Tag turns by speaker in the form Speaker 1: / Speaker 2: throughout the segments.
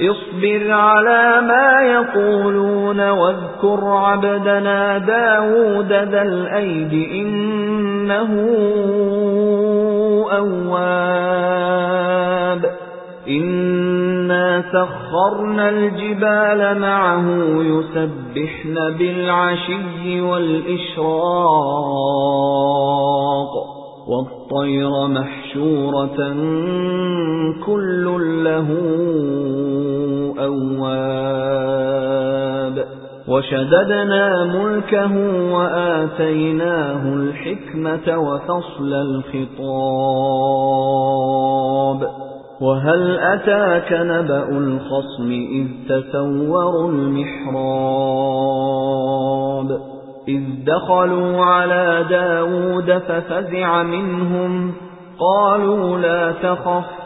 Speaker 1: اصبر على ما يقولون واذكر عبدنا داود ذا الأيد إنه أواب. إنا سخرنا الجبال معه يسبحن بالعشي والإشراق. والطير محشورة كل له أواب وشددنا ملكه وآتيناه الحكمة وفصل الخطاب. وهل أتاك نبأ الخصم إذ تسوروا المحراب؟ إذ دخلوا على داود ففزع منهم. قالوا لا تخف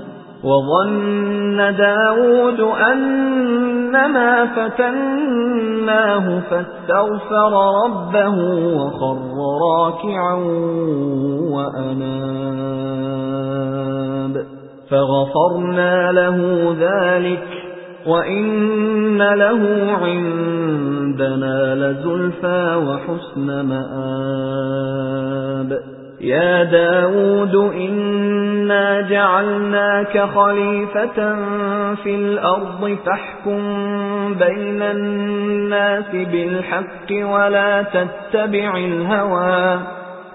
Speaker 1: وَظَنَّ دَاوُودُ أَنَّمَا فَتَنَّاهُ فَاسْتَغْفَرَ رَبَّهُ وَخَرَّ رَاكِعًا وَأَنَابَ. فَغَفَرْنَا لَهُ ذَلِكَ وَإِنَّ لَهُ عِندَنَا لَزُلْفَىٰ وَحُسْنَ مَآبٍ يَا دَاوُودُ إِنَّا جَعَلْنَاكَ خَلِيفَةً فِي الْأَرْضِ فَاحْكُم بَيْنَ النَّاسِ بِالْحَقِّ وَلَا تَتَّبِعِ الْهَوَى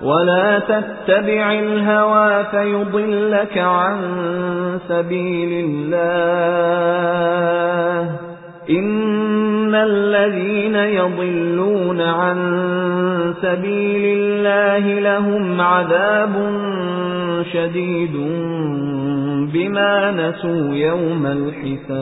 Speaker 1: وَلَا تَتَّبِعِ الْهَوَى فَيُضِلَّكَ عَن سَبِيلِ اللَّهِ إِنَّ الَّذِينَ يَضِلُّونَ عَن سَبِيلِ اللَّهِ لَهُمْ عَذَابٌ شَدِيدٌ بِمَا نَسُوا يَوْمَ الْحِسَابِ